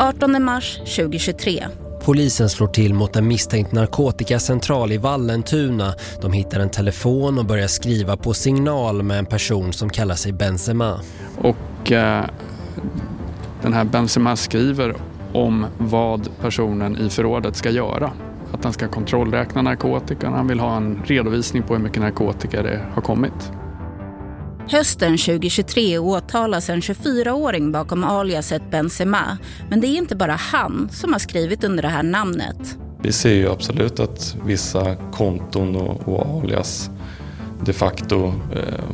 18 mars 2023. Polisen slår till mot en misstänkt narkotikacentral i Vallentuna. De hittar en telefon och börjar skriva på signal med en person som kallar sig Benzema. Och eh, den här Benzema skriver om vad personen i förrådet ska göra. Att han ska kontrollräkna narkotikan. Han vill ha en redovisning på hur mycket narkotika det har kommit. Hösten 2023 åtalas en 24-åring bakom aliaset Benzema. Men det är inte bara han som har skrivit under det här namnet. Vi ser ju absolut att vissa konton och, och alias de facto eh,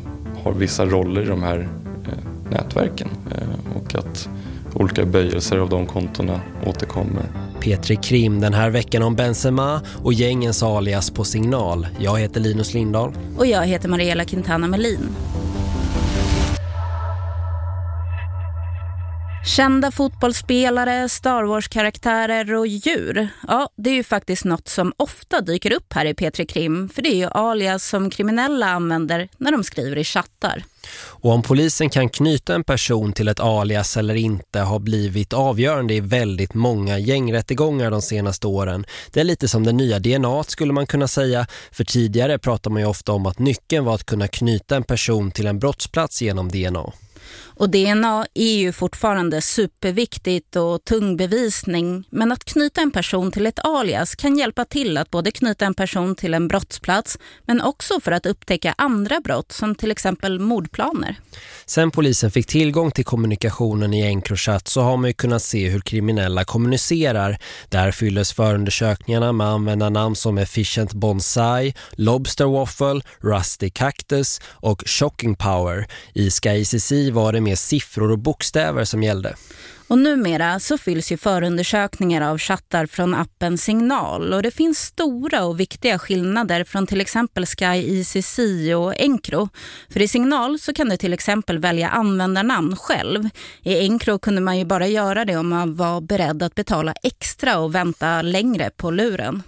har vissa roller i de här eh, nätverken. Eh, och att olika böjelser av de kontona återkommer. Petri Krim den här veckan om Benzema och gängens alias på signal. Jag heter Linus Lindahl. Och jag heter Mariella Quintana Melin. Kända fotbollsspelare, Star Wars-karaktärer och djur. Ja, det är ju faktiskt något som ofta dyker upp här i Petri Krim. För det är ju alias som kriminella använder när de skriver i chattar. Och om polisen kan knyta en person till ett alias eller inte har blivit avgörande i väldigt många gängrättegångar de senaste åren. Det är lite som det nya DNA skulle man kunna säga. För tidigare pratar man ju ofta om att nyckeln var att kunna knyta en person till en brottsplats genom DNA. Och DNA är ju fortfarande superviktigt och tung bevisning. Men att knyta en person till ett alias kan hjälpa till att både knyta en person till en brottsplats men också för att upptäcka andra brott som till exempel mordplaner. Sen polisen fick tillgång till kommunikationen i Encrochat så har man ju kunnat se hur kriminella kommunicerar. Där fylldes förundersökningarna med användarnamn som Efficient Bonsai, Lobster Waffle, Rusty Cactus och Shocking Power. I Sky ICC var det mer siffror och bokstäver som gällde. Och numera så fylls ju förundersökningar av chattar från appen Signal och det finns stora och viktiga skillnader från till exempel Sky ICC och Encro. För i Signal så kan du till exempel välja användarnamn själv. I Encro kunde man ju bara göra det om man var beredd att betala extra och vänta längre på luren.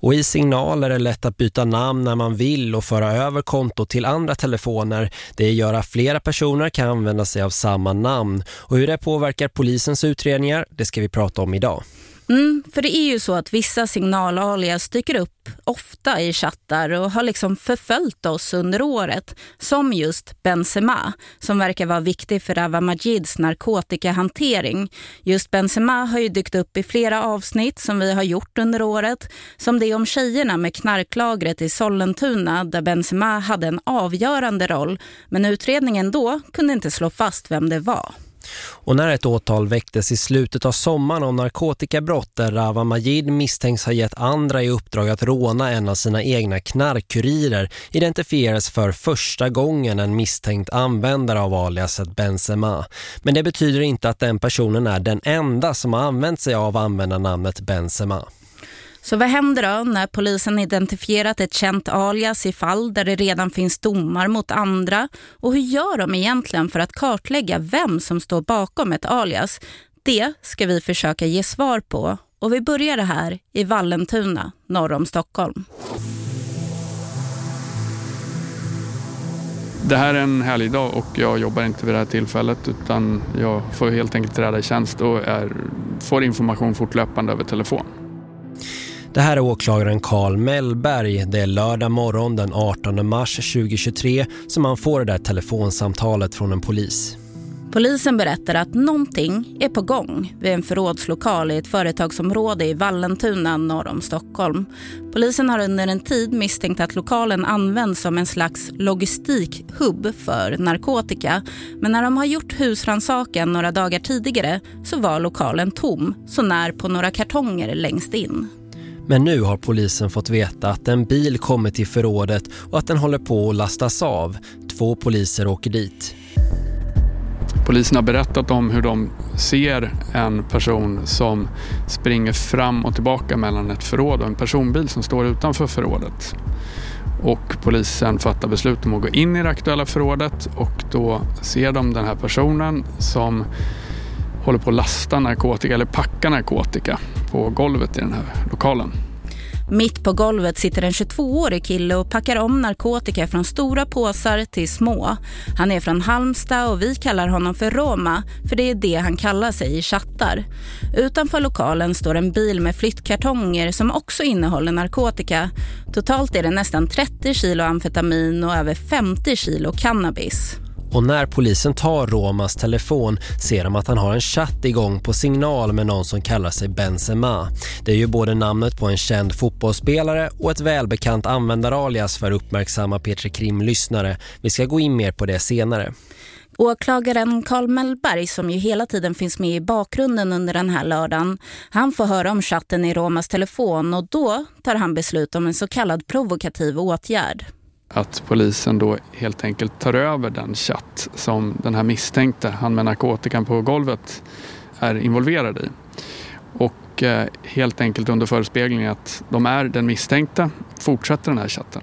Och i signal är det lätt att byta namn när man vill och föra över konto till andra telefoner. Det gör att flera personer kan använda sig av samma namn. Och hur det påverkar polisens utredningar, det ska vi prata om idag. Mm, för det är ju så att vissa signalalias dyker upp ofta i chattar och har liksom förföljt oss under året. Som just Benzema, som verkar vara viktig för Ava Majids narkotikahantering. Just Benzema har ju dykt upp i flera avsnitt som vi har gjort under året. Som det om tjejerna med knarklagret i Sollentuna där Benzema hade en avgörande roll. Men utredningen då kunde inte slå fast vem det var. Och när ett åtal väcktes i slutet av sommaren om narkotikabrott där Rava Majid misstänks ha gett andra i uppdrag att råna en av sina egna knarkkurirer identifieras för första gången en misstänkt användare av aliaset Benzema. Men det betyder inte att den personen är den enda som har använt sig av användarnamnet Benzema. Så vad händer då när polisen identifierat ett känt alias i fall där det redan finns domar mot andra? Och hur gör de egentligen för att kartlägga vem som står bakom ett alias? Det ska vi försöka ge svar på. Och vi börjar det här i Vallentuna, norr om Stockholm. Det här är en helgdag och jag jobbar inte vid det här tillfället utan jag får helt enkelt träda i tjänst och är, får information fortlöpande över telefon. Det här är åklagaren Karl Mellberg. Det är lördag morgon den 18 mars 2023 som man får det där telefonsamtalet från en polis. Polisen berättar att någonting är på gång vid en förrådslokal i ett företagsområde i Vallentuna norr om Stockholm. Polisen har under en tid misstänkt att lokalen används som en slags logistikhubb för narkotika. Men när de har gjort husransaken några dagar tidigare så var lokalen tom, så när på några kartonger längst in. Men nu har polisen fått veta att en bil kommer till förrådet och att den håller på att lastas av. Två poliser åker dit. Polisen har berättat om hur de ser en person som springer fram och tillbaka mellan ett förråd och en personbil som står utanför förrådet. Och polisen fattar beslut om att gå in i det aktuella förrådet och då ser de den här personen som håller på att lasta narkotika eller packa narkotika på golvet i den här lokalen. Mitt på golvet sitter en 22-årig kille och packar om narkotika från stora påsar till små. Han är från Halmstad och vi kallar honom för Roma för det är det han kallar sig i chattar. Utanför lokalen står en bil med flyttkartonger som också innehåller narkotika. Totalt är det nästan 30 kilo amfetamin och över 50 kilo cannabis. Och när polisen tar Romas telefon ser de att han har en chatt igång på signal med någon som kallar sig Benzema. Det är ju både namnet på en känd fotbollsspelare och ett välbekant användaralias för uppmärksamma Petri Krim-lyssnare. Vi ska gå in mer på det senare. Åklagaren Carl Mellberg som ju hela tiden finns med i bakgrunden under den här lördagen, han får höra om chatten i Romas telefon och då tar han beslut om en så kallad provokativ åtgärd att polisen då helt enkelt tar över den chatt som den här misstänkte, han med narkotikan på golvet, är involverad i. Och eh, helt enkelt under förespegling att de är den misstänkta fortsätter den här chatten.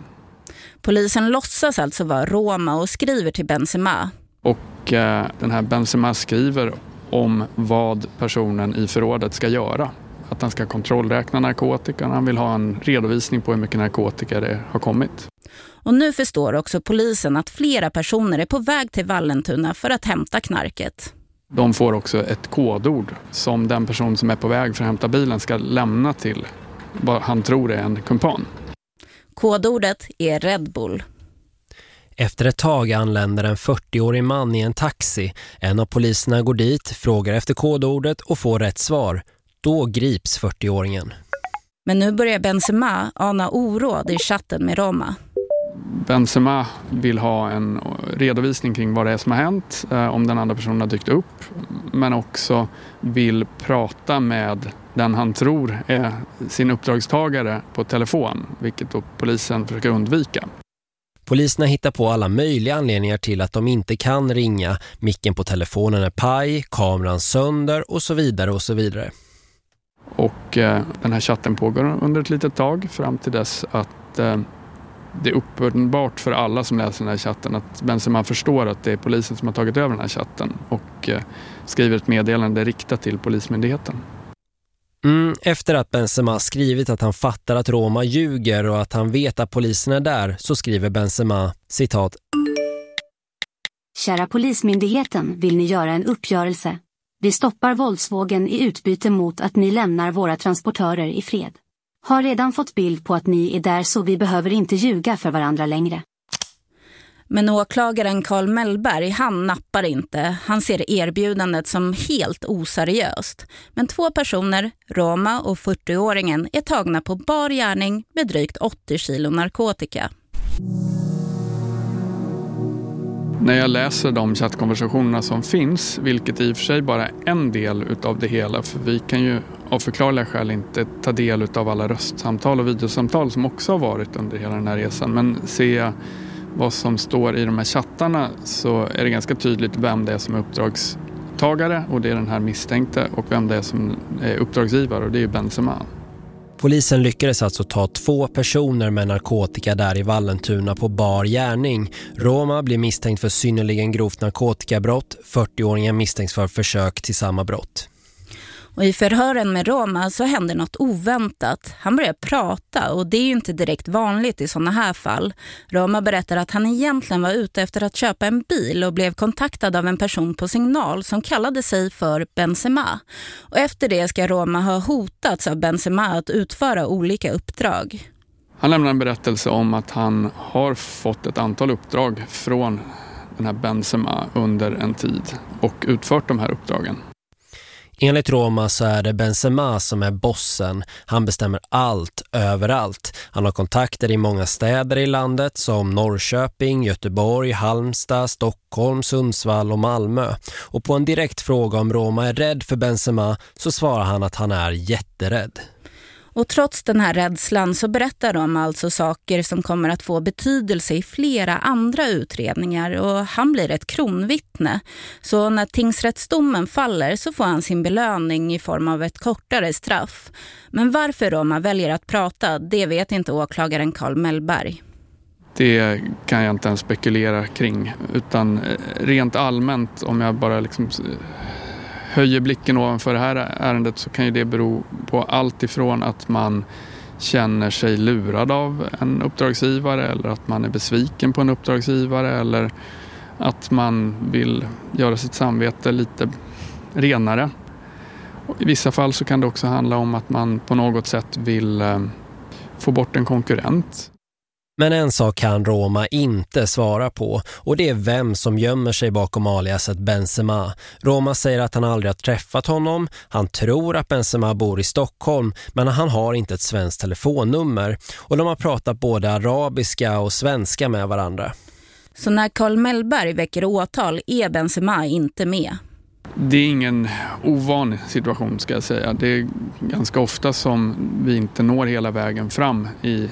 Polisen låtsas alltså vara Roma och skriver till Benzema. Och eh, den här Benzema skriver om vad personen i förrådet ska göra. Att han ska kontrollräkna narkotikan, han vill ha en redovisning på hur mycket narkotika det har kommit. Och nu förstår också polisen att flera personer är på väg till Vallentuna för att hämta knarket. De får också ett kodord som den person som är på väg för att hämta bilen ska lämna till vad han tror är en kumpan. Kodordet är Red Bull. Efter ett tag anländer en 40-årig man i en taxi. En av poliserna går dit, frågar efter kodordet och får rätt svar. Då grips 40-åringen. Men nu börjar Benzema ana oråd i chatten med Roma. Benzema vill ha en redovisning kring vad det är som har hänt, eh, om den andra personen har dykt upp, men också vill prata med den han tror är sin uppdragstagare på telefon, vilket då polisen försöker undvika. Poliserna hittar på alla möjliga anledningar till att de inte kan ringa. Micken på telefonen är paj, kameran sönder och så vidare och så vidare. Och eh, den här chatten pågår under ett litet tag fram till dess att eh, det är uppenbart för alla som läser den här chatten att Benzema förstår att det är polisen som har tagit över den här chatten och eh, skriver ett meddelande riktat till Polismyndigheten. Mm, efter att Benzema skrivit att han fattar att Roma ljuger och att han vet att polisen är där så skriver Benzema, citat. Kära Polismyndigheten, vill ni göra en uppgörelse? Vi stoppar våldsvågen i utbyte mot att ni lämnar våra transportörer i fred. Har redan fått bild på att ni är där så vi behöver inte ljuga för varandra längre. Men åklagaren Carl Mellberg, han nappar inte. Han ser erbjudandet som helt oseriöst. Men två personer, Roma och 40-åringen, är tagna på bar gärning med drygt 80 kilo narkotika. När jag läser de chattkonversationerna som finns, vilket i och för sig bara är en del utav det hela, för vi kan ju av förklarliga skäl inte ta del av alla röstsamtal och videosamtal som också har varit under hela den här resan. Men ser jag vad som står i de här chattarna så är det ganska tydligt vem det är som är uppdragstagare och det är den här misstänkte och vem det är som är uppdragsgivare och det är Benzema. Polisen lyckades alltså ta två personer med narkotika där i Vallentuna på bar gärning. Roma blir misstänkt för synnerligen grovt narkotikabrott. 40-åringen misstänks för försök till samma brott. Och I förhören med Roma så hände något oväntat. Han börjar prata och det är ju inte direkt vanligt i sådana här fall. Roma berättar att han egentligen var ute efter att köpa en bil och blev kontaktad av en person på signal som kallade sig för Benzema. Och efter det ska Roma ha hotats av Benzema att utföra olika uppdrag. Han lämnar en berättelse om att han har fått ett antal uppdrag från den här Benzema under en tid och utfört de här uppdragen. Enligt Roma så är det Benzema som är bossen. Han bestämmer allt, överallt. Han har kontakter i många städer i landet som Norrköping, Göteborg, Halmstad, Stockholm, Sundsvall och Malmö. Och på en direkt fråga om Roma är rädd för Benzema så svarar han att han är jätterädd. Och trots den här rädslan så berättar de alltså saker som kommer att få betydelse i flera andra utredningar och han blir ett kronvittne. Så när tingsrättsdomen faller så får han sin belöning i form av ett kortare straff. Men varför Roma väljer att prata, det vet inte åklagaren Carl Mellberg. Det kan jag inte ens spekulera kring utan eh, rent allmänt om jag bara liksom eh, höjer blicken ovanför det här ärendet så kan ju det bero på allt ifrån att man känner sig lurad av en uppdragsgivare eller att man är besviken på en uppdragsgivare eller att man vill göra sitt samvete lite renare. I vissa fall så kan det också handla om att man på något sätt vill eh, få bort en konkurrent. Men en sak kan Roma inte svara på och det är vem som gömmer sig bakom aliaset Benzema. Roma säger att han aldrig har träffat honom. Han tror att Benzema bor i Stockholm men han har inte ett svenskt telefonnummer. Och de har pratat både arabiska och svenska med varandra. Så när Carl Mellberg väcker åtal är Benzema inte med. Det är ingen ovanlig situation ska jag säga. Det är ganska ofta som vi inte når hela vägen fram i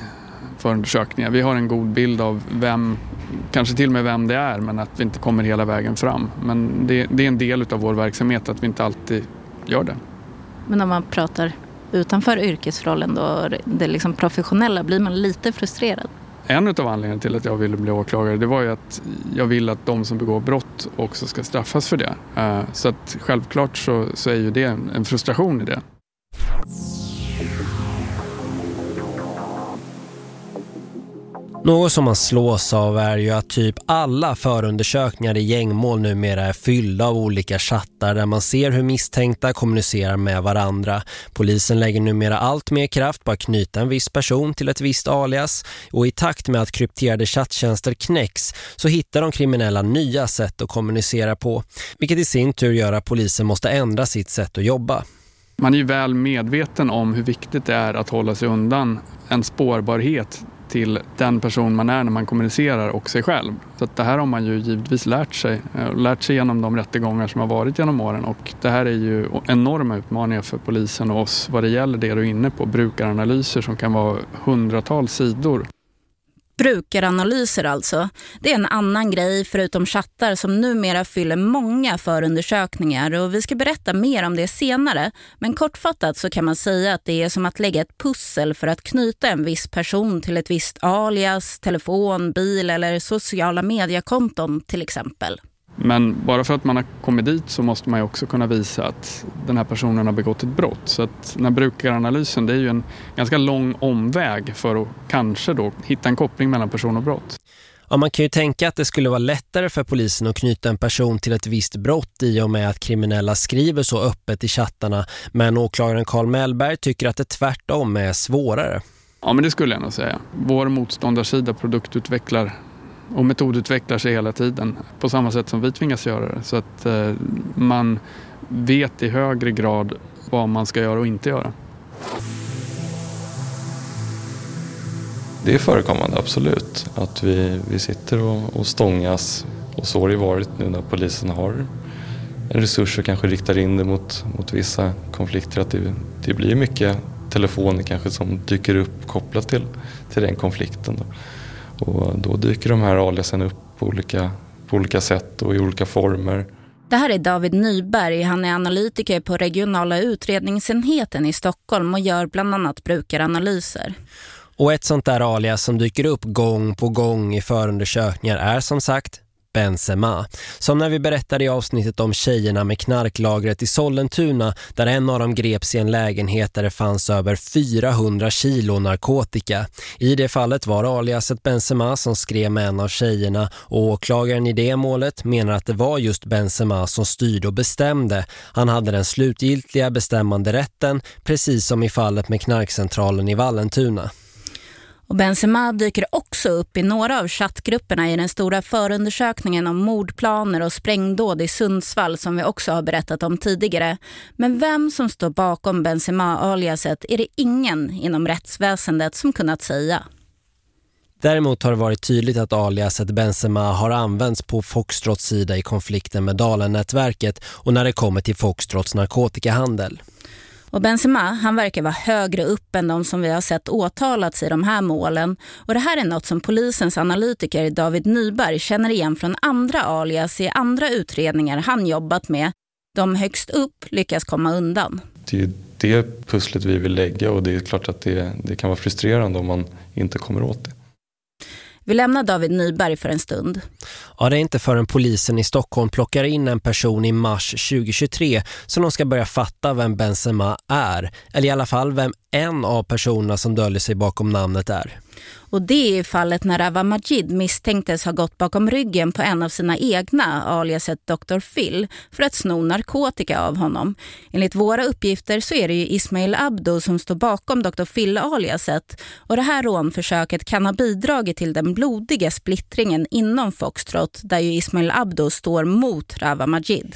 förundersökningar. Vi har en god bild av vem, kanske till och med vem det är, men att vi inte kommer hela vägen fram. Men det, det är en del av vår verksamhet att vi inte alltid gör det. Men om man pratar utanför yrkesrollen då, det liksom professionella, blir man lite frustrerad? En av anledningarna till att jag ville bli åklagare det var ju att jag vill att de som begår brott också ska straffas för det. Eh, så att självklart så, så är ju det en frustration i det. Något som man slås av är ju att typ alla förundersökningar i gängmål numera är fyllda av olika chattar där man ser hur misstänkta kommunicerar med varandra. Polisen lägger numera allt mer kraft på att knyta en viss person till ett visst alias och i takt med att krypterade chatttjänster knäcks så hittar de kriminella nya sätt att kommunicera på, vilket i sin tur gör att polisen måste ändra sitt sätt att jobba. Man är ju väl medveten om hur viktigt det är att hålla sig undan en spårbarhet till den person man är när man kommunicerar och sig själv. Så det här har man ju givetvis lärt sig. Eh, lärt sig genom de rättegångar som har varit genom åren och det här är ju enorma utmaningar för polisen och oss vad det gäller det du är inne på. Brukaranalyser som kan vara hundratals sidor. Brukaranalyser alltså. Det är en annan grej förutom chattar som numera fyller många förundersökningar och vi ska berätta mer om det senare. Men kortfattat så kan man säga att det är som att lägga ett pussel för att knyta en viss person till ett visst alias, telefon, bil eller sociala mediekonton till exempel. Men bara för att man har kommit dit så måste man ju också kunna visa att den här personen har begått ett brott. Så att den här brukaranalysen det är ju en ganska lång omväg för att kanske då hitta en koppling mellan person och brott. Ja, man kan ju tänka att det skulle vara lättare för polisen att knyta en person till ett visst brott i och med att kriminella skriver så öppet i chattarna. Men åklagaren Carl Mellberg tycker att det tvärtom är svårare. Ja, men det skulle jag nog säga. Vår motståndarsida produktutvecklar och metodutvecklar sig hela tiden på samma sätt som vi tvingas göra det. Så att eh, man vet i högre grad vad man ska göra och inte göra. Det är förekommande, absolut. Att vi, vi sitter och, och stångas. Och så har det varit nu när polisen har en resurs och kanske riktar in det mot, mot vissa konflikter. Att det, det blir mycket telefoner kanske som dyker upp kopplat till, till den konflikten. Då. Och då dyker de här aliasen upp på olika, på olika sätt och i olika former. Det här är David Nyberg. Han är analytiker på regionala utredningsenheten i Stockholm och gör bland annat brukaranalyser. Och ett sånt där alias som dyker upp gång på gång i förundersökningar är som sagt Benzema. Som när vi berättade i avsnittet om tjejerna med knarklagret i Sollentuna där en av dem greps i en lägenhet där det fanns över 400 kilo narkotika. I det fallet var aliaset Benzema som skrev med en av tjejerna och åklagaren i det målet menar att det var just Benzema som styrde och bestämde. Han hade den slutgiltiga bestämmande rätten precis som i fallet med knarkcentralen i Vallentuna. Och Benzema dyker också upp i några av chattgrupperna i den stora förundersökningen om mordplaner och sprängdåd i Sundsvall som vi också har berättat om tidigare. Men vem som står bakom Benzema-aliaset är det ingen inom rättsväsendet som kunnat säga. Däremot har det varit tydligt att aliaset Benzema har använts på Foxtrots sida i konflikten med Dalen-nätverket och när det kommer till Foxtrots narkotikahandel. Och Benzema han verkar vara högre upp än de som vi har sett åtalats i de här målen. Och det här är något som polisens analytiker David Nyberg känner igen från andra alias i andra utredningar han jobbat med. De högst upp lyckas komma undan. Det är det pusslet vi vill lägga och det är klart att det, det kan vara frustrerande om man inte kommer åt det. Vi lämnar David Nyberg för en stund. Ja, det är inte förrän polisen i Stockholm plockar in en person i mars 2023 som de ska börja fatta vem Benzema är. Eller i alla fall vem en av personerna som döljer sig bakom namnet är. Och det är fallet när Ava Majid misstänktes ha gått bakom ryggen på en av sina egna, aliaset Dr. Phil, för att sno narkotika av honom. Enligt våra uppgifter så är det ju Ismail Abdo som står bakom Dr. Phil-aliaset och det här rånförsöket kan ha bidragit till den blodiga splittringen inom Foxtrot där ju Ismail Abdo står mot Rava Majid.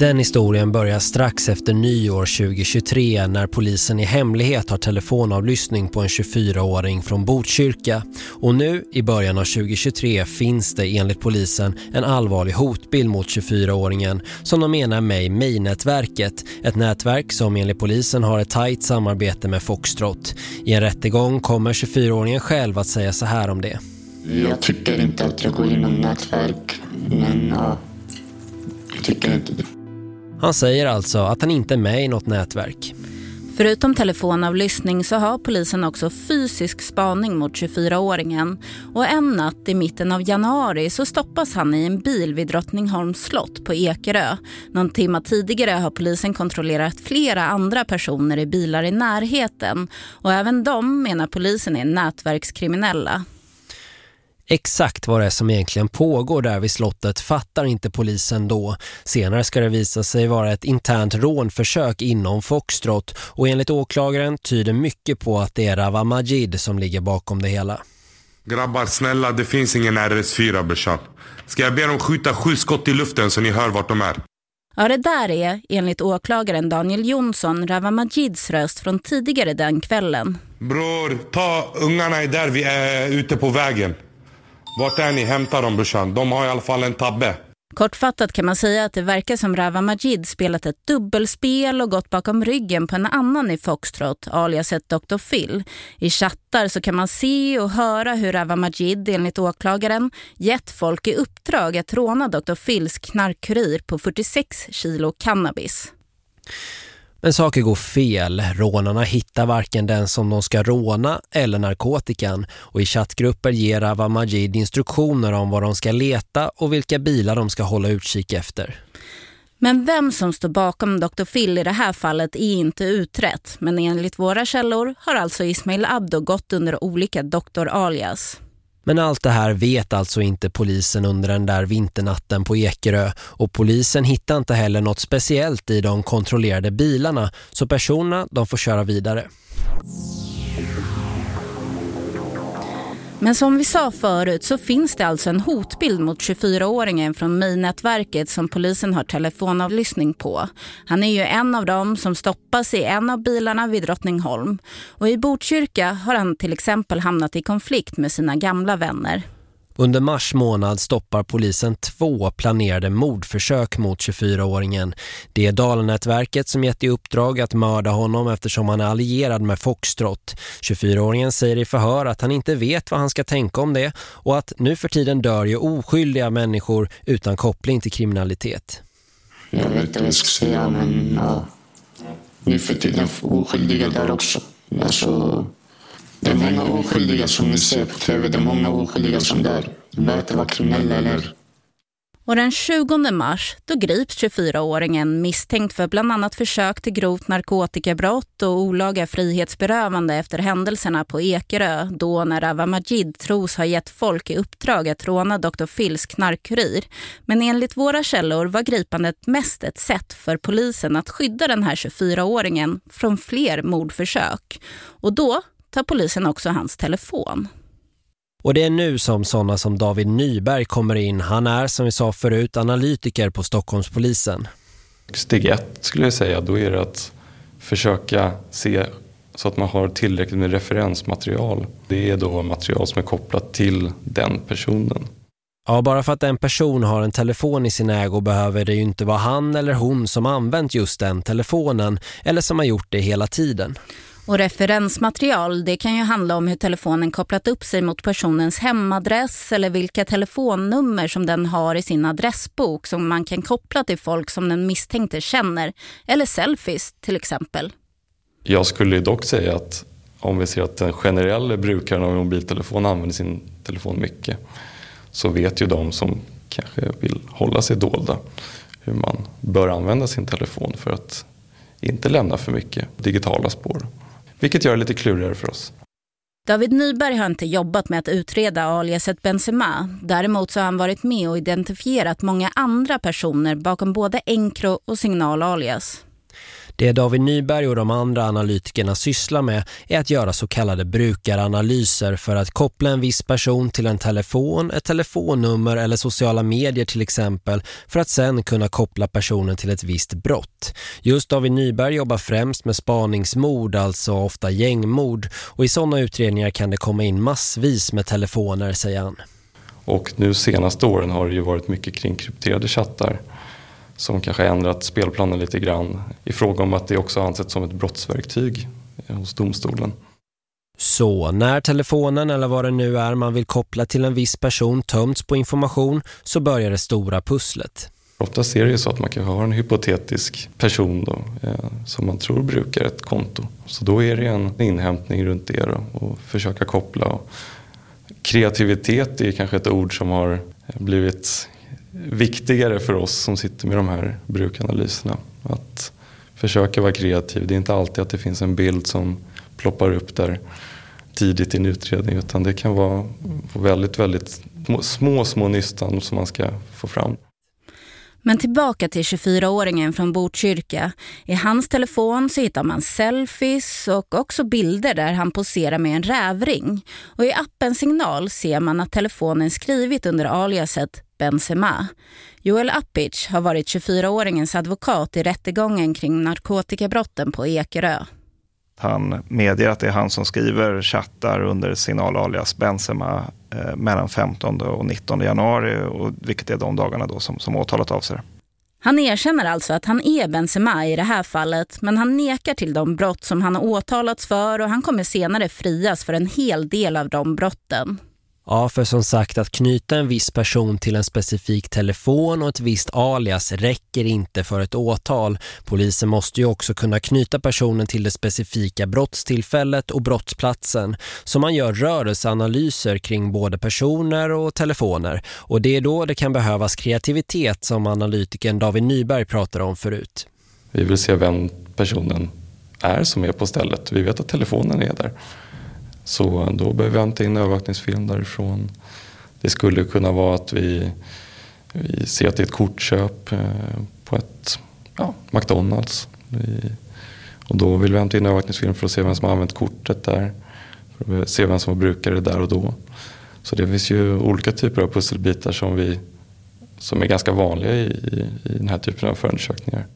Den historien börjar strax efter nyår 2023 när polisen i hemlighet har telefonavlyssning på en 24-åring från Botkyrka. Och nu i början av 2023 finns det enligt polisen en allvarlig hotbild mot 24-åringen som de menar med May-nätverket. Ett nätverk som enligt polisen har ett tajt samarbete med Foxtrot. I en rättegång kommer 24-åringen själv att säga så här om det. Jag tycker inte att jag går inom nätverk, men ja, jag tycker inte det. Han säger alltså att han inte är med i något nätverk. Förutom telefonavlyssning så har polisen också fysisk spaning mot 24-åringen. Och en natt i mitten av januari så stoppas han i en bil vid Drottningholms slott på Ekerö. Någon timma tidigare har polisen kontrollerat flera andra personer i bilar i närheten. Och även de menar polisen är nätverkskriminella. Exakt vad det är som egentligen pågår där vid slottet fattar inte polisen då. Senare ska det visa sig vara ett internt rånförsök inom Foxtrot och enligt åklagaren tyder mycket på att det är Rava Majid som ligger bakom det hela. Grabbar, snälla, det finns ingen RS4, brorsan. Ska jag be dem skjuta sju skott i luften så ni hör vart de är? Ja, det där är, enligt åklagaren Daniel Jonsson, Rava Majids röst från tidigare den kvällen. Bror, ta ungarna är där vi är ute på vägen. Vart är ni? Hämta dem brorsan. De har i alla fall en tabbe. Kortfattat kan man säga att det verkar som Rava Majid spelat ett dubbelspel och gått bakom ryggen på en annan i Foxtrot, aliaset Dr. Phil. I chattar så kan man se och höra hur Rava Majid, enligt åklagaren, gett folk i uppdrag att råna Dr. Phils knarkkurir på 46 kilo cannabis. Men saker går fel. Rånarna hittar varken den som de ska råna eller narkotikan. Och i chattgrupper ger Ava Majid instruktioner om vad de ska leta och vilka bilar de ska hålla utkik efter. Men vem som står bakom Dr. Phil i det här fallet är inte utrett. Men enligt våra källor har alltså Ismail Abdo gått under olika doktor alias. Men allt det här vet alltså inte polisen under den där vinternatten på Ekerö och polisen hittar inte heller något speciellt i de kontrollerade bilarna så personerna de får köra vidare. Men som vi sa förut så finns det alltså en hotbild mot 24-åringen från May-nätverket som polisen har telefonavlyssning på. Han är ju en av dem som stoppas i en av bilarna vid Drottningholm. Och i Botkyrka har han till exempel hamnat i konflikt med sina gamla vänner. Under mars månad stoppar polisen två planerade mordförsök mot 24-åringen. Det är Dalenätverket som gett i uppdrag att mörda honom eftersom han är allierad med Foxtrot. 24-åringen säger i förhör att han inte vet vad han ska tänka om det och att nu för tiden dör ju oskyldiga människor utan koppling till kriminalitet. Jag vet inte vad jag ska säga, men ja, nu för tiden oskyldiga dör också. Alltså, det är många oskyldiga som ni ser på tv. Det är många oskyldiga som dör. De behöver inte vara kriminella eller... Och den 20 mars då grips 24-åringen misstänkt för bland annat försök till grovt narkotikabrott och olaga frihetsberövande efter händelserna på Ekerö då när Ava Majid tros ha gett folk i uppdrag att råna Dr. Phils knarkkurir. Men enligt våra källor var gripandet mest ett sätt för polisen att skydda den här 24-åringen från fler mordförsök. Och då tar polisen också hans telefon. Och det är nu som sådana som David Nyberg kommer in. Han är som vi sa förut analytiker på Stockholmspolisen. Steg ett skulle jag säga, då är det att försöka se så att man har tillräckligt med referensmaterial. Det är då material som är kopplat till den personen. Ja, bara för att en person har en telefon i sin ägo behöver det ju inte vara han eller hon som använt just den telefonen eller som har gjort det hela tiden. Och referensmaterial det kan ju handla om hur telefonen kopplat upp sig mot personens hemadress eller vilka telefonnummer som den har i sin adressbok som man kan koppla till folk som den misstänkte känner. Eller selfies till exempel. Jag skulle dock säga att om vi ser att den generella brukaren av en mobiltelefon använder sin telefon mycket så vet ju de som kanske vill hålla sig dolda hur man bör använda sin telefon för att inte lämna för mycket digitala spår. Vilket gör det lite klurigare för oss. David Nyberg har inte jobbat med att utreda aliaset Benzema. Däremot så har han varit med och identifierat många andra personer bakom både Encro och Signal-alias. Det David Nyberg och de andra analytikerna sysslar med är att göra så kallade brukaranalyser för att koppla en viss person till en telefon, ett telefonnummer eller sociala medier till exempel för att sen kunna koppla personen till ett visst brott. Just David Nyberg jobbar främst med spaningsmord, alltså ofta gängmord och i sådana utredningar kan det komma in massvis med telefoner, säger han. Och nu senaste åren har det ju varit mycket kring krypterade chattar som kanske ändrat spelplanen lite grann i fråga om att det också ansetts som ett brottsverktyg hos domstolen. Så när telefonen eller vad det nu är man vill koppla till en viss person tömts på information så börjar det stora pusslet. Ofta ser det ju så att man kanske har en hypotetisk person då, eh, som man tror brukar ett konto. Så då är det en inhämtning runt det då, och försöka koppla. Och kreativitet är kanske ett ord som har blivit viktigare för oss som sitter med de här brukanalyserna. Att försöka vara kreativ. Det är inte alltid att det finns en bild som ploppar upp där tidigt i en utredning utan det kan vara väldigt, väldigt små, små nystan som man ska få fram. Men tillbaka till 24-åringen från Botkyrka. I hans telefon så hittar man selfies och också bilder där han poserar med en rävring. Och i appen Signal ser man att telefonen skrivit under aliaset Benzema. Joel Appic har varit 24-åringens advokat i rättegången kring narkotikabrotten på Ekerö. Han medger att det är han som skriver chattar under signal alias Benzema eh, mellan 15 och 19 januari, och vilket är de dagarna då som, som åtalet avser. Han erkänner alltså att han är Benzema i det här fallet men han nekar till de brott som han har åtalats för och han kommer senare frias för en hel del av de brotten. Ja, för som sagt att knyta en viss person till en specifik telefon och ett visst alias räcker inte för ett åtal. Polisen måste ju också kunna knyta personen till det specifika brottstillfället och brottsplatsen. Så man gör rörelseanalyser kring både personer och telefoner. Och det är då det kan behövas kreativitet som analytikern David Nyberg pratade om förut. Vi vill se vem personen är som är på stället. Vi vet att telefonen är där. Så då behöver vi hämta in övervakningsfilm därifrån. Det skulle kunna vara att vi, vi ser att det är ett kortköp eh, på ett ja, McDonalds. Vi, och då vill vi hämta in övervakningsfilm för att se vem som har använt kortet där. För att se vem som har brukat det där och då. Så det finns ju olika typer av pusselbitar som, vi, som är ganska vanliga i, i, i den här typen av förundersökningar.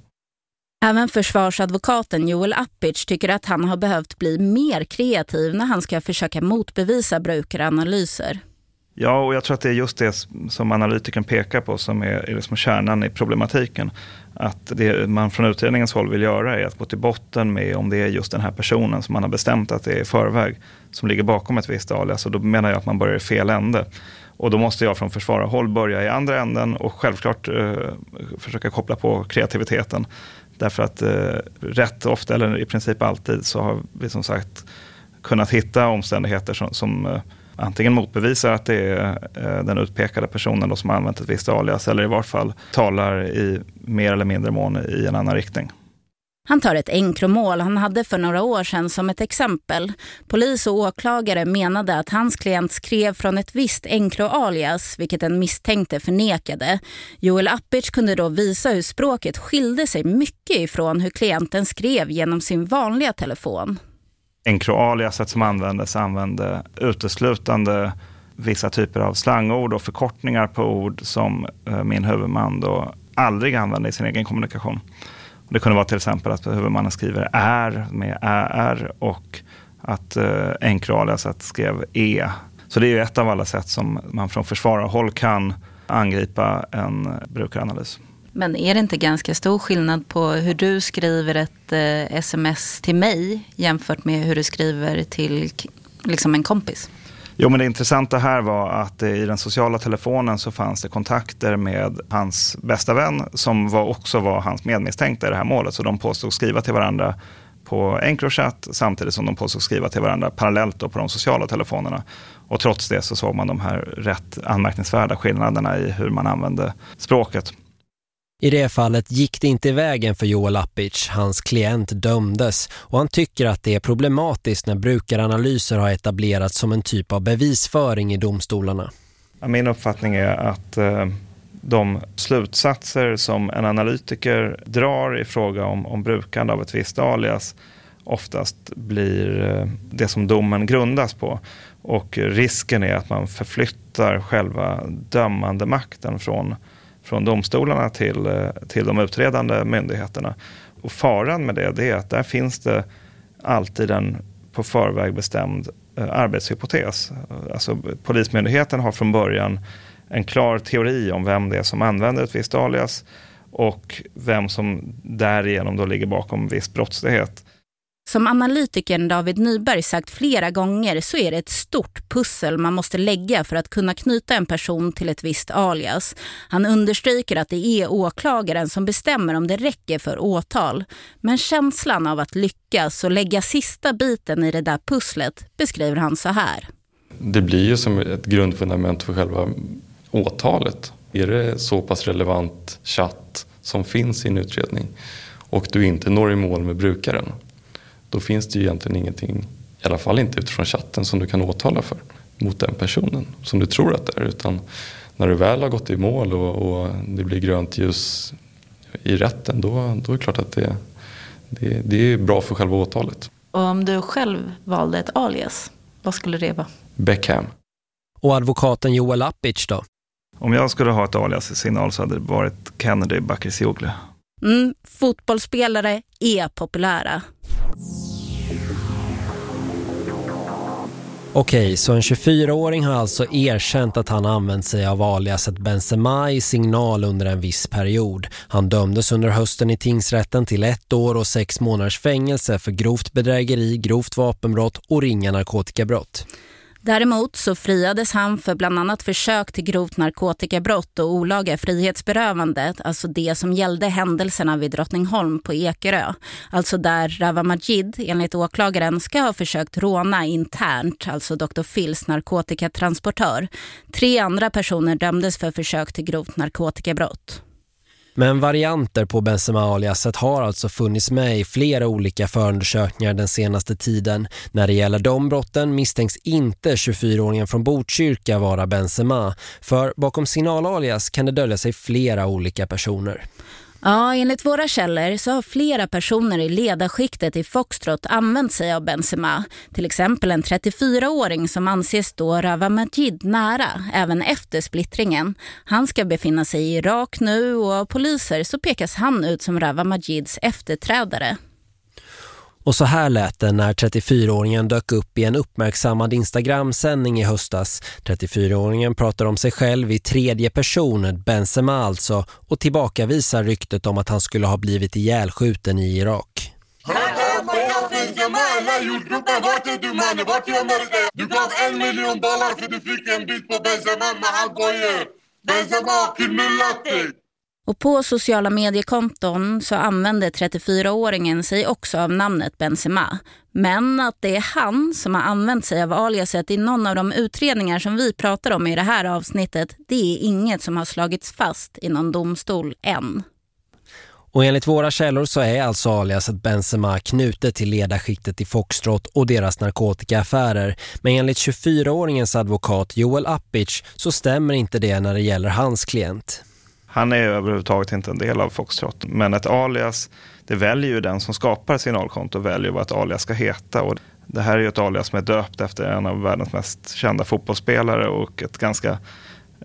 Även försvarsadvokaten Joel Appich tycker att han har behövt bli mer kreativ när han ska försöka motbevisa brukaranalyser. Ja, och jag tror att det är just det som analytikern pekar på som är, är liksom kärnan i problematiken. Att det man från utredningens håll vill göra är att gå till botten med om det är just den här personen som man har bestämt att det är i förväg som ligger bakom ett visst alias. Och då menar jag att man börjar i fel ände. Och då måste jag från försvararhåll börja i andra änden och självklart eh, försöka koppla på kreativiteten. Därför att eh, rätt ofta, eller i princip alltid, så har vi som sagt kunnat hitta omständigheter som, som eh, antingen motbevisar att det är eh, den utpekade personen då som har använt ett visst alias, eller i vart fall talar i mer eller mindre mån i en annan riktning. Han tar ett enkromål han hade för några år sedan som ett exempel. Polis och åklagare menade att hans klient skrev från ett visst enkroalias, vilket den misstänkte förnekade. Joel Appich kunde då visa hur språket skilde sig mycket ifrån hur klienten skrev genom sin vanliga telefon. Enkroaliaset som användes använde uteslutande vissa typer av slangord och förkortningar på ord som eh, min huvudman då aldrig använde i sin egen kommunikation. Det kunde vara till exempel att huvudmannen skriver är med är och att eh, enkraliaset alltså skrev e. Så det är ju ett av alla sätt som man från försvararhåll kan angripa en brukaranalys. Men är det inte ganska stor skillnad på hur du skriver ett eh, sms till mig jämfört med hur du skriver till liksom en kompis? Jo, men det intressanta här var att eh, i den sociala telefonen så fanns det kontakter med hans bästa vän som var också var hans medmisstänkta i det här målet. Så de påstod skriva till varandra på Encrochat samtidigt som de påstod skriva till varandra parallellt på de sociala telefonerna. Och trots det så såg man de här rätt anmärkningsvärda skillnaderna i hur man använde språket. I det fallet gick det inte i vägen för Joel Appic. Hans klient dömdes och han tycker att det är problematiskt när brukaranalyser har etablerats som en typ av bevisföring i domstolarna. Min uppfattning är att eh, de slutsatser som en analytiker drar i fråga om, om brukande av ett visst alias oftast blir eh, det som domen grundas på. Och risken är att man förflyttar själva dömande makten från, från domstolarna till, eh, till de utredande myndigheterna. Och faran med det, det är att där finns det alltid en på förväg bestämd eh, arbetshypotes. Alltså, Polismyndigheten har från början en klar teori om vem det är som använder ett visst alias och vem som därigenom då ligger bakom viss brottslighet. Som analytikern David Nyberg sagt flera gånger så är det ett stort pussel man måste lägga för att kunna knyta en person till ett visst alias. Han understryker att det är åklagaren som bestämmer om det räcker för åtal. Men känslan av att lyckas och lägga sista biten i det där pusslet beskriver han så här. Det blir ju som ett grundfundament för själva åtalet. Är det så pass relevant chatt som finns i en utredning och du inte når i mål med brukaren då finns det ju egentligen ingenting, i alla fall inte utifrån chatten, som du kan åtala för mot den personen som du tror att det är. Utan när du väl har gått i mål och, och det blir grönt ljus i rätten då, då är det klart att det, det, det är bra för själva åtalet. Och om du själv valde ett alias, vad skulle det vara? Beckham. Och advokaten Joel Appic då? Om jag skulle ha ett alias i signal så hade det varit Kennedy Bakircioglu. Mm, fotbollsspelare är populära. Okej, så en 24-åring har alltså erkänt att han använt sig av aliaset Benzema i signal under en viss period. Han dömdes under hösten i tingsrätten till ett år och sex månaders fängelse för grovt bedrägeri, grovt vapenbrott och ringa narkotikabrott. Däremot så friades han för bland annat försök till grovt narkotikabrott och olaga frihetsberövande, alltså det som gällde händelserna vid Drottningholm på Ekerö. Alltså där Rava Majid enligt åklagaren ska ha försökt råna internt, alltså Dr. Phils narkotikatransportör. Tre andra personer dömdes för försök till grovt narkotikabrott. Men varianter på Benzema-aliaset har alltså funnits med i flera olika förundersökningar den senaste tiden. När det gäller de brotten misstänks inte 24-åringen från Botkyrka vara Benzema. För bakom signalalias kan det dölja sig flera olika personer. Ja, enligt våra källor så har flera personer i ledarskiktet i Foxtrot använt sig av Benzema. Till exempel en 34-åring som anses stå Rava Majid nära, även efter splittringen. Han ska befinna sig i Irak nu och av poliser så pekas han ut som Rava Majids efterträdare. Och så här lät det när 34-åringen dök upp i en uppmärksammad Instagram-sändning i höstas. 34-åringen pratar om sig själv i tredje person, Benzema alltså, och tillbakavisar ryktet om att han skulle ha blivit ihjälskjuten i Irak. Du gav en miljon dollar för du fick en bit på Benzema med halvgojer. Benzema, knullat dig! Och på sociala mediekonton så använder 34-åringen sig också av namnet Benzema. Men att det är han som har använt sig av aliaset i någon av de utredningar som vi pratar om i det här avsnittet, det är inget som har slagits fast i någon domstol än. Och enligt våra källor så är alltså aliaset Benzema knutet till ledarskiktet i Foxtrot och deras narkotikaaffärer. Men enligt 24-åringens advokat Joel Appich så stämmer inte det när det gäller hans klient. Han är överhuvudtaget inte en del av Foxtrot. Men ett alias, det väljer ju den som skapar signalkonto väljer vad ett alias ska heta. Och det här är ju ett alias som är döpt efter en av världens mest kända fotbollsspelare och ett ganska,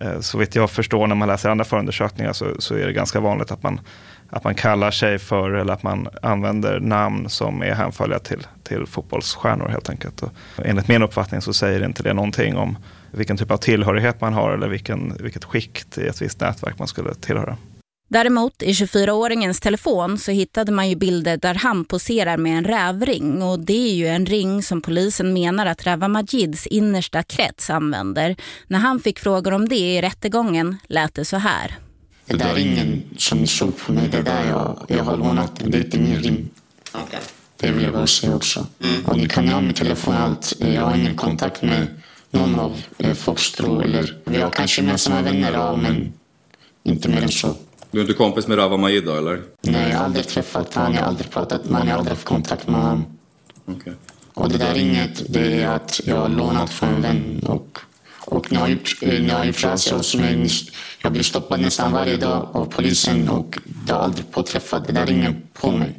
eh, så vitt jag förstår när man läser andra förundersökningar så, så är det ganska vanligt att man, att man kallar sig för eller att man använder namn som är hänförliga till, till fotbollsstjärnor helt enkelt. Och enligt min uppfattning så säger inte det någonting om vilken typ av tillhörighet man har eller vilken, vilket skikt i ett visst nätverk man skulle tillhöra. Däremot i 24-åringens telefon så hittade man ju bilder där han poserar med en rävring och det är ju en ring som polisen menar att Rava Majids innersta krets använder. När han fick frågor om det i rättegången lät det så här. Det där ringen som ni såg på mig, det där jag, jag har lånat, det är inte min ring. Okay. Det vill jag bara säga också. Och ni kan ha min telefon allt. Jag har ingen kontakt med någon av eh, Foxtro eller vi har kanske gemensamma vänner, ja, men inte mer än så. Du är inte kompis med Rawa Majid då, eller? Nej, jag har aldrig träffat honom, jag har aldrig pratat med honom, jag har aldrig haft kontakt med honom. Okay. Och det där inget, det är att jag har lånat från en vän och, och ni har gjort, ni har gjort fraser som jag, jag blir stoppad nästan varje dag av polisen och det har aldrig påträffat, det där är inget på mig.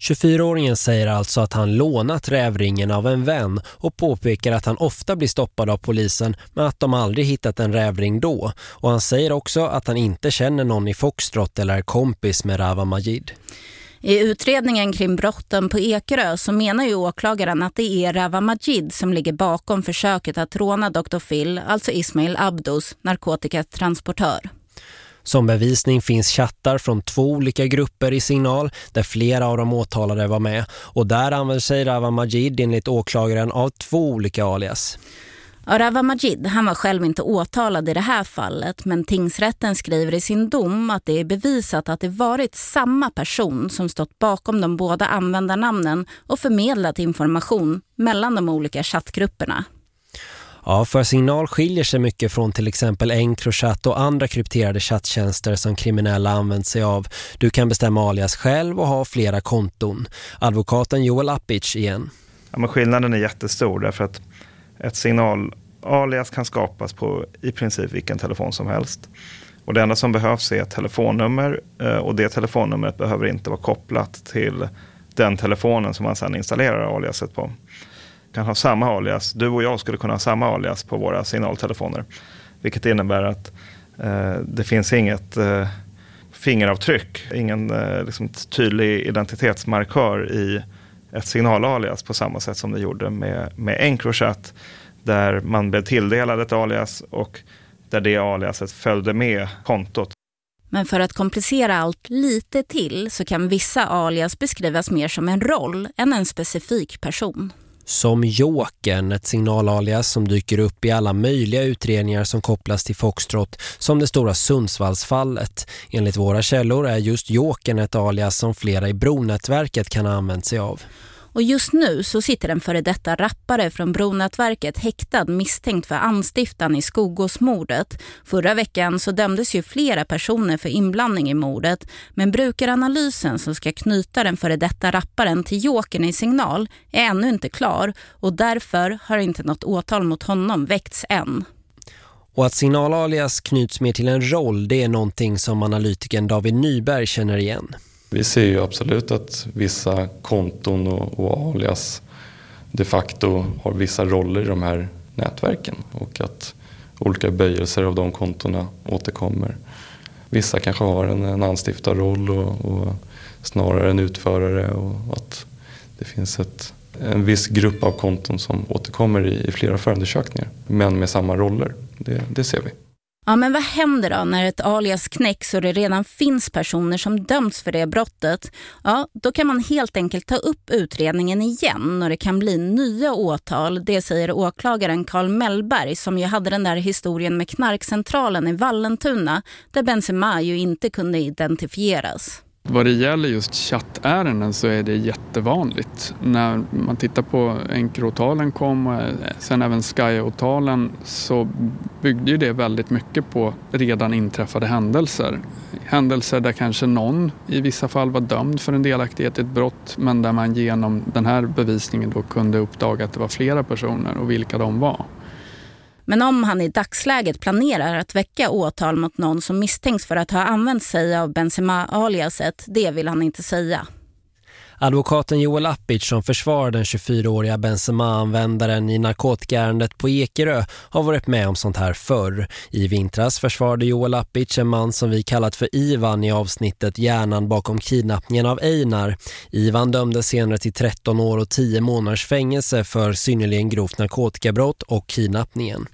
24-åringen säger alltså att han lånat rävringen av en vän och påpekar att han ofta blir stoppad av polisen men att de aldrig hittat en rävring då. Och han säger också att han inte känner någon i Foxtrot eller är kompis med Rava Majid. I utredningen kring brotten på Ekerö så menar ju åklagaren att det är Rava Majid som ligger bakom försöket att råna Dr. Phil, alltså Ismail Abdos, narkotikatransportör. Som bevisning finns chattar från två olika grupper i signal där flera av de åtalade var med. Och där använder sig Rava Majid enligt åklagaren av två olika alias. Rava Majid han var själv inte åtalad i det här fallet men tingsrätten skriver i sin dom att det är bevisat att det varit samma person som stått bakom de båda användarnamnen och förmedlat information mellan de olika chattgrupperna. Ja, för signal skiljer sig mycket från till exempel Encrochat och andra krypterade chatttjänster som kriminella använt sig av. Du kan bestämma alias själv och ha flera konton. Advokaten Joel Appich igen. Ja, men skillnaden är jättestor därför att ett signal alias kan skapas på i princip vilken telefon som helst. Och det enda som behövs är ett telefonnummer eh, och det telefonnumret behöver inte vara kopplat till den telefonen som man sedan installerar aliaset på kan ha samma alias. Du och jag skulle kunna ha samma alias på våra signaltelefoner. Vilket innebär att eh, det finns inget eh, fingeravtryck, ingen eh, liksom, tydlig identitetsmarkör i ett signalalias på samma sätt som det gjorde med, med Encrochat. Där man blev tilldelad ett alias och där det aliaset följde med kontot. Men för att komplicera allt lite till så kan vissa alias beskrivas mer som en roll än en specifik person som Jokern, ett signalalias som dyker upp i alla möjliga utredningar som kopplas till Foxtrot, som det stora Sundsvallsfallet. Enligt våra källor är just Jokern ett alias som flera i bronätverket kan ha använt sig av. Och just nu så sitter en före detta rappare från Bronätverket häktad misstänkt för anstiftan i Skogåsmordet. Förra veckan så dömdes ju flera personer för inblandning i mordet. Men brukaranalysen som ska knyta den före detta rapparen till Jokern i signal är ännu inte klar. Och därför har inte något åtal mot honom väckts än. Och att signalalias knyts mer till en roll det är någonting som analytikern David Nyberg känner igen. Vi ser ju absolut att vissa konton och, och alias de facto har vissa roller i de här nätverken och att olika böjelser av de kontona återkommer. Vissa kanske har en, en anstiftarroll och, och snarare en utförare och att det finns ett, en viss grupp av konton som återkommer i, i flera förundersökningar men med samma roller. Det, det ser vi. Ja, men vad händer då när ett alias knäcks och det redan finns personer som dömts för det brottet? Ja, då kan man helt enkelt ta upp utredningen igen och det kan bli nya åtal. Det säger åklagaren Carl Mellberg som ju hade den där historien med knarkcentralen i Vallentuna där Benzema ju inte kunde identifieras. Vad det gäller just chattärenden så är det jättevanligt. När man tittar på Encro-åtalen kom och eh, sen även Sky-åtalen så byggde ju det väldigt mycket på redan inträffade händelser. Händelser där kanske någon i vissa fall var dömd för en delaktighet i ett brott men där man genom den här bevisningen då kunde uppdaga att det var flera personer och vilka de var. Men om han i dagsläget planerar att väcka åtal mot någon som misstänks för att ha använt sig av Benzema-aliaset, det vill han inte säga. Advokaten Joel Appich som försvarar den 24-åriga Benzema-användaren i narkotikaärendet på Ekerö har varit med om sånt här förr. I vintras försvarade Joel Appich en man som vi kallat för Ivan i avsnittet Hjärnan bakom kidnappningen av Einar. Ivan dömdes senare till 13 år och 10 månaders fängelse för synnerligen grovt narkotikabrott och kidnappningen.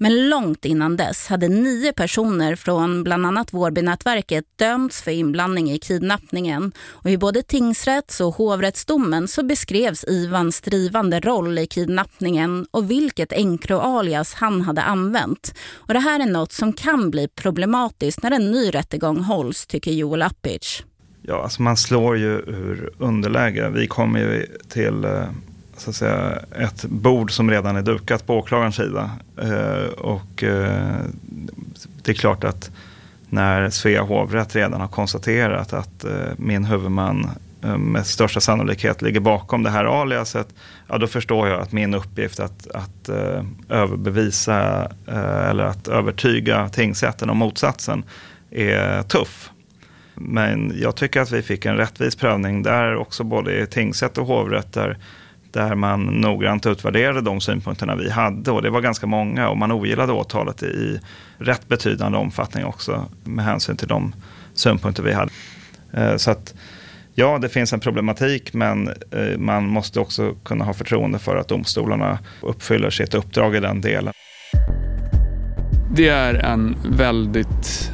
Men långt innan dess hade nio personer från bland annat Vårbynätverket dömts för inblandning i kidnappningen. Och I både tingsrätts- och hovrättsdomen så beskrevs Ivans drivande roll i kidnappningen och vilket enkroalias han hade använt. Och det här är något som kan bli problematiskt när en ny rättegång hålls, tycker Joel Appic. Ja, alltså man slår ju ur underläge. Vi kommer ju till eh, så att säga, ett bord som redan är dukat på åklagarens sida. Eh, och eh, det är klart att när Svea hovrätt redan har konstaterat att eh, min huvudman eh, med största sannolikhet ligger bakom det här aliaset, ja då förstår jag att min uppgift att, att uh, överbevisa uh, eller att övertyga tingsrätten om motsatsen är tuff. Men jag tycker att vi fick en rättvis prövning där också både i tingsrätt och hovrätt där, där man noggrant utvärderade de synpunkterna vi hade och det var ganska många och man ogillade åtalet i rätt betydande omfattning också med hänsyn till de synpunkter vi hade. Eh, så att ja, det finns en problematik, men eh, man måste också kunna ha förtroende för att domstolarna uppfyller sitt uppdrag i den delen. Det är en väldigt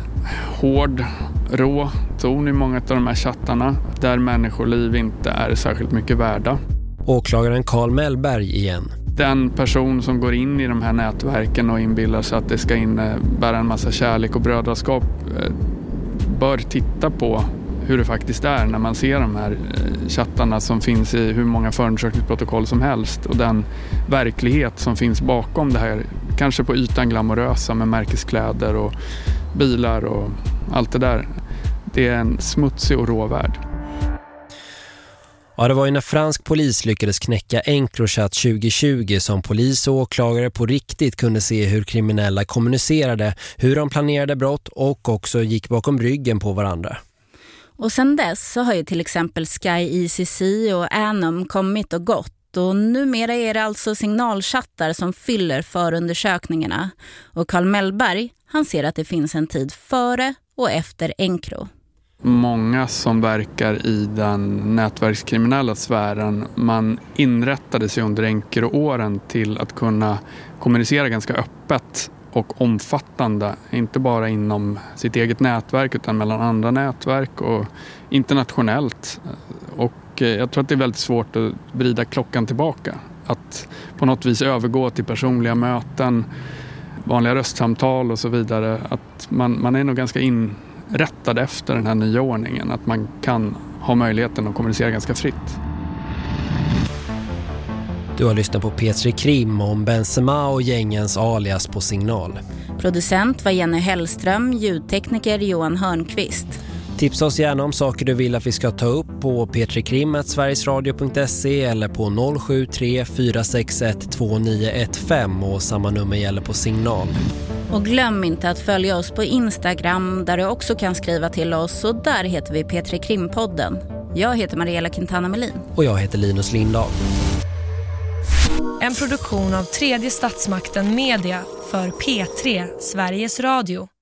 hård, rå ton i många av de här chattarna där människoliv inte är särskilt mycket värda. Åklagaren Karl Mellberg igen. Den person som går in i de här nätverken och inbillar sig att det ska innebära eh, en massa kärlek och brödraskap eh, bör titta på hur det faktiskt är när man ser de här eh, chattarna som finns i hur många förundersökningsprotokoll som helst och den verklighet som finns bakom det här, kanske på ytan glamorösa med märkeskläder och bilar och allt det där. Det är en smutsig och rå värld. Ja, det var ju när fransk polis lyckades knäcka Encrochat 2020 som polis och åklagare på riktigt kunde se hur kriminella kommunicerade, hur de planerade brott och också gick bakom ryggen på varandra. Och sen dess så har ju till exempel Sky ECC och Anom kommit och gått och numera är det alltså signalchattar som fyller förundersökningarna. Och Carl Mellberg, han ser att det finns en tid före och efter Encro. Många som verkar i den nätverkskriminella sfären, man inrättade sig under Encro-åren till att kunna kommunicera ganska öppet och omfattande, inte bara inom sitt eget nätverk utan mellan andra nätverk och internationellt. Och eh, jag tror att det är väldigt svårt att vrida klockan tillbaka. Att på något vis övergå till personliga möten, vanliga röstsamtal och så vidare. Att man, man är nog ganska inrättad efter den här nya ordningen, att man kan ha möjligheten att kommunicera ganska fritt. Du har lyssnat på Petri Krim om Benzema och gängens alias på signal. Producent var Jenny Hellström, ljudtekniker Johan Hörnqvist. Tipsa oss gärna om saker du vill att vi ska ta upp på petrikrim.sverigesradio.se eller på 073 461 2915 och samma nummer gäller på signal. Och glöm inte att följa oss på Instagram där du också kan skriva till oss och där heter vi Petri Krimpodden. Jag heter Mariella Quintana Melin. Och jag heter Linus Lindahl. En produktion av tredje statsmakten Media för P3 Sveriges Radio.